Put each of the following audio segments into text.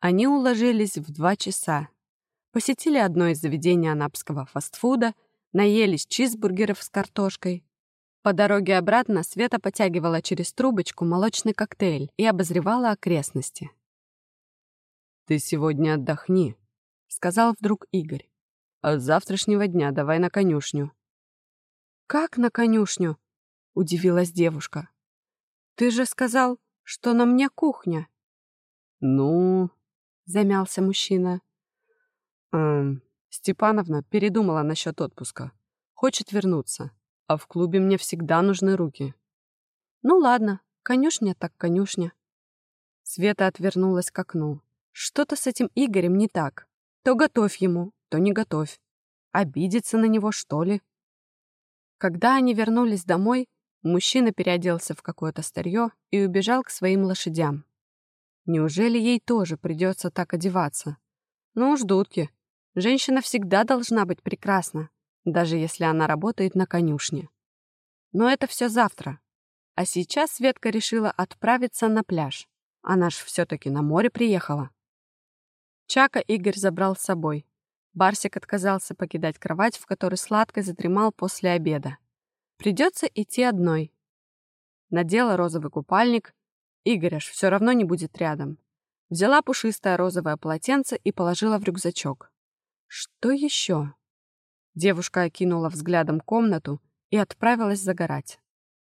Они уложились в два часа. Посетили одно из заведений анапского фастфуда, наелись чизбургеров с картошкой. По дороге обратно Света потягивала через трубочку молочный коктейль и обозревала окрестности. «Ты сегодня отдохни», — сказал вдруг Игорь. «А с завтрашнего дня давай на конюшню». «Как на конюшню?» — удивилась девушка. «Ты же сказал, что на мне кухня». «Ну...» — замялся мужчина. «Эм, Степановна передумала насчет отпуска. Хочет вернуться. А в клубе мне всегда нужны руки». «Ну ладно, конюшня так конюшня». Света отвернулась к окну. Что-то с этим Игорем не так. То готовь ему, то не готовь. Обидеться на него, что ли? Когда они вернулись домой, мужчина переоделся в какое-то старье и убежал к своим лошадям. Неужели ей тоже придется так одеваться? Ну уж дудки. Женщина всегда должна быть прекрасна, даже если она работает на конюшне. Но это все завтра. А сейчас Светка решила отправиться на пляж. Она ж все-таки на море приехала. Чака Игорь забрал с собой. Барсик отказался покидать кровать, в которой сладко задремал после обеда. Придется идти одной. Надела розовый купальник. Игорь аж все равно не будет рядом. Взяла пушистое розовое полотенце и положила в рюкзачок. Что еще? Девушка окинула взглядом комнату и отправилась загорать.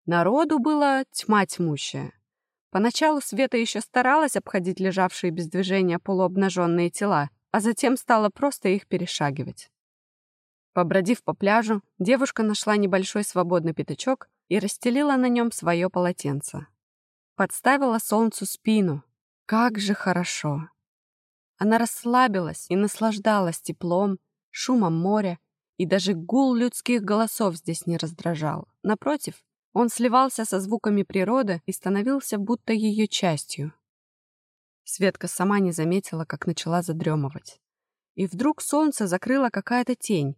Народу было тьма тьмущая. Поначалу Света еще старалась обходить лежавшие без движения полуобнаженные тела, а затем стала просто их перешагивать. Побродив по пляжу, девушка нашла небольшой свободный пятачок и расстелила на нем свое полотенце. Подставила солнцу спину. Как же хорошо! Она расслабилась и наслаждалась теплом, шумом моря, и даже гул людских голосов здесь не раздражал. Напротив, он сливался со звуками природы и становился будто ее частью. Светка сама не заметила, как начала задремывать. И вдруг солнце закрыло какая-то тень.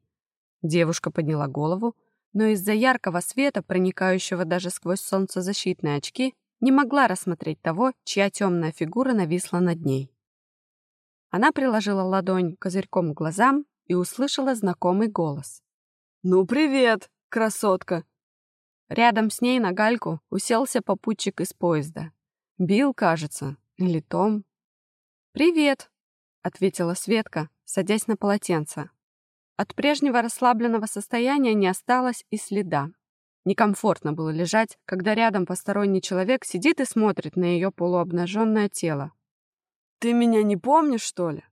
Девушка подняла голову, но из-за яркого света, проникающего даже сквозь солнцезащитные очки, не могла рассмотреть того, чья темная фигура нависла над ней. Она приложила ладонь козырьком к глазам и услышала знакомый голос. «Ну, привет, красотка!» Рядом с ней на гальку уселся попутчик из поезда. Бил, кажется, или Том. «Привет», — ответила Светка, садясь на полотенце. От прежнего расслабленного состояния не осталось и следа. Некомфортно было лежать, когда рядом посторонний человек сидит и смотрит на ее полуобнаженное тело. «Ты меня не помнишь, что ли?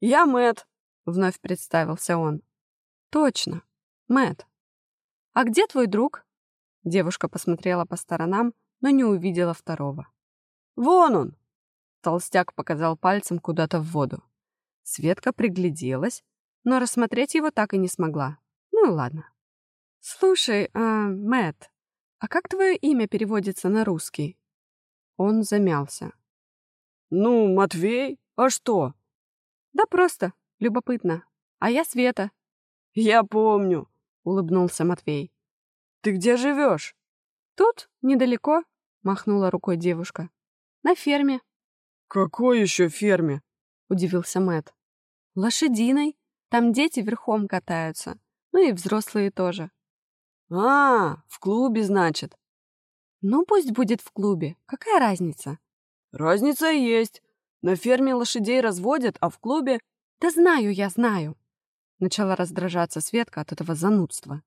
Я Мэт, вновь представился он. «Точно, Мэт. А где твой друг?» Девушка посмотрела по сторонам, но не увидела второго. «Вон он!» Толстяк показал пальцем куда-то в воду. Светка пригляделась, но рассмотреть его так и не смогла. Ну ладно. «Слушай, а, Мэтт, а как твое имя переводится на русский?» Он замялся. «Ну, Матвей, а что?» «Да просто, любопытно. А я Света». «Я помню», — улыбнулся Матвей. Ты где живешь? Тут, недалеко, махнула рукой девушка. На ферме. Какой еще ферме? Удивился Мэт. Лошадиной. Там дети верхом катаются. Ну и взрослые тоже. А, в клубе, значит. Ну, пусть будет в клубе. Какая разница? Разница есть. На ферме лошадей разводят, а в клубе... Да знаю я, знаю. Начала раздражаться Светка от этого занудства.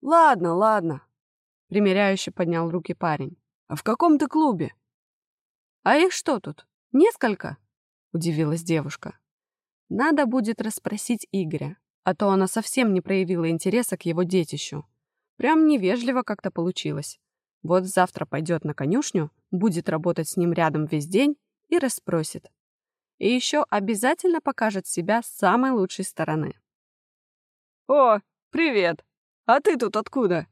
«Ладно, ладно», — примиряюще поднял руки парень. «А в каком ты клубе?» «А их что тут? Несколько?» — удивилась девушка. «Надо будет расспросить Игоря, а то она совсем не проявила интереса к его детищу. Прям невежливо как-то получилось. Вот завтра пойдет на конюшню, будет работать с ним рядом весь день и расспросит. И еще обязательно покажет себя с самой лучшей стороны». «О, привет!» «А ты тут откуда?»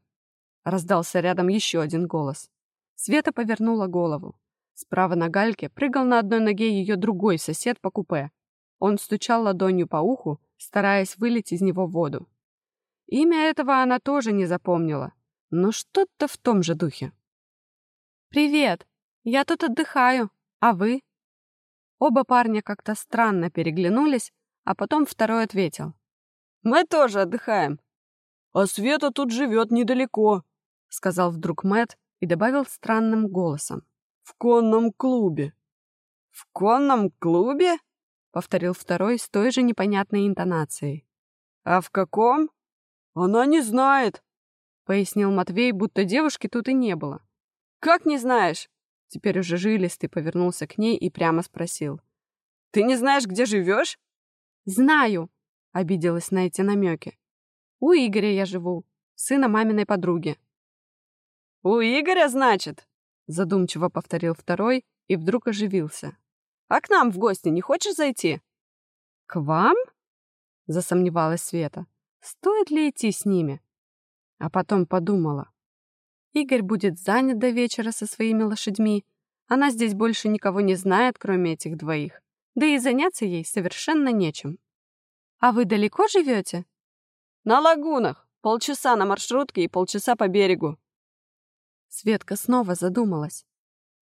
Раздался рядом еще один голос. Света повернула голову. Справа на гальке прыгал на одной ноге ее другой сосед по купе. Он стучал ладонью по уху, стараясь вылить из него воду. Имя этого она тоже не запомнила, но что-то в том же духе. «Привет! Я тут отдыхаю. А вы?» Оба парня как-то странно переглянулись, а потом второй ответил. «Мы тоже отдыхаем. А Света тут живет недалеко», — сказал вдруг Мэт и добавил странным голосом. «В конном клубе». «В конном клубе?» — повторил второй с той же непонятной интонацией. «А в каком?» «Она не знает», — пояснил Матвей, будто девушки тут и не было. «Как не знаешь?» Теперь уже жилистый повернулся к ней и прямо спросил. «Ты не знаешь, где живешь?» «Знаю», — обиделась на эти намеки. «У Игоря я живу, сына маминой подруги». «У Игоря, значит?» — задумчиво повторил второй и вдруг оживился. «А к нам в гости не хочешь зайти?» «К вам?» — засомневалась Света. «Стоит ли идти с ними?» А потом подумала. Игорь будет занят до вечера со своими лошадьми. Она здесь больше никого не знает, кроме этих двоих. Да и заняться ей совершенно нечем. «А вы далеко живете?» «На лагунах. Полчаса на маршрутке и полчаса по берегу». Светка снова задумалась.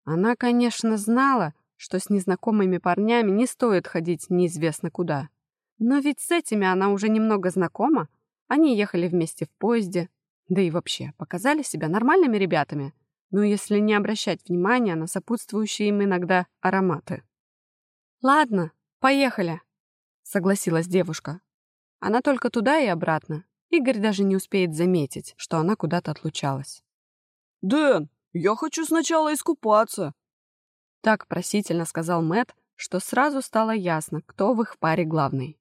Она, конечно, знала, что с незнакомыми парнями не стоит ходить неизвестно куда. Но ведь с этими она уже немного знакома. Они ехали вместе в поезде, да и вообще, показали себя нормальными ребятами, ну если не обращать внимания на сопутствующие им иногда ароматы. «Ладно, поехали», — согласилась девушка. Она только туда и обратно. Игорь даже не успеет заметить, что она куда-то отлучалась. «Дэн, я хочу сначала искупаться», — так просительно сказал Мэт, что сразу стало ясно, кто в их паре главный.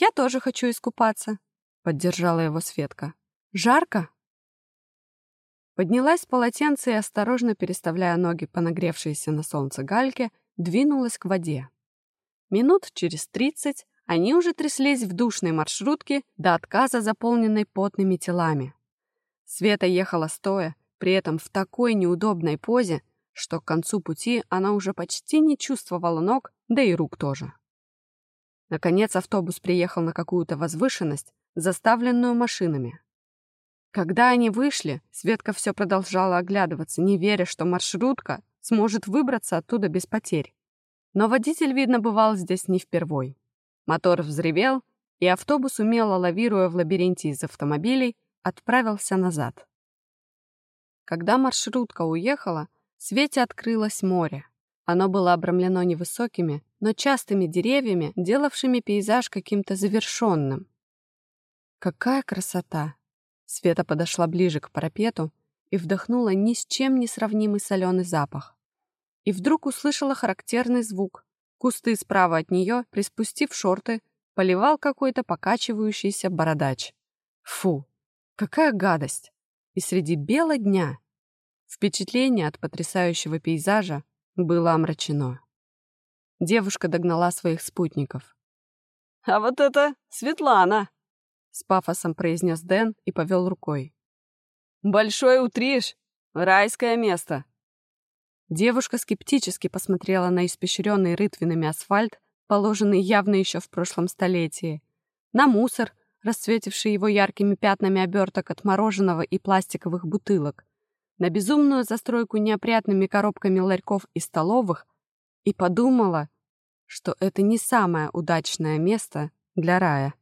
«Я тоже хочу искупаться», — поддержала его Светка. Жарко?» Поднялась с полотенца и, осторожно переставляя ноги по нагревшейся на солнце гальке, двинулась к воде. Минут через тридцать они уже тряслись в душной маршрутке до отказа, заполненной потными телами. Света ехала стоя, при этом в такой неудобной позе, что к концу пути она уже почти не чувствовала ног, да и рук тоже. Наконец автобус приехал на какую-то возвышенность, заставленную машинами. Когда они вышли, Светка все продолжала оглядываться, не веря, что маршрутка сможет выбраться оттуда без потерь. Но водитель, видно, бывал здесь не впервой. Мотор взревел, и автобус, умело лавируя в лабиринте из автомобилей, отправился назад. Когда маршрутка уехала, Свете открылось море. Оно было обрамлено невысокими, но частыми деревьями, делавшими пейзаж каким-то завершенным. Какая красота! Света подошла ближе к парапету и вдохнула ни с чем не сравнимый соленый запах. И вдруг услышала характерный звук. Кусты справа от нее, приспустив шорты, поливал какой-то покачивающийся бородач. Фу, какая гадость! И среди бела дня впечатление от потрясающего пейзажа было омрачено. Девушка догнала своих спутников. «А вот это Светлана!» С пафосом произнес Дэн и повел рукой. «Большой утришь! Райское место!» Девушка скептически посмотрела на испещренный рытвинами асфальт, положенный явно еще в прошлом столетии, на мусор, расцветивший его яркими пятнами оберток от мороженого и пластиковых бутылок, на безумную застройку неопрятными коробками ларьков и столовых и подумала, что это не самое удачное место для рая.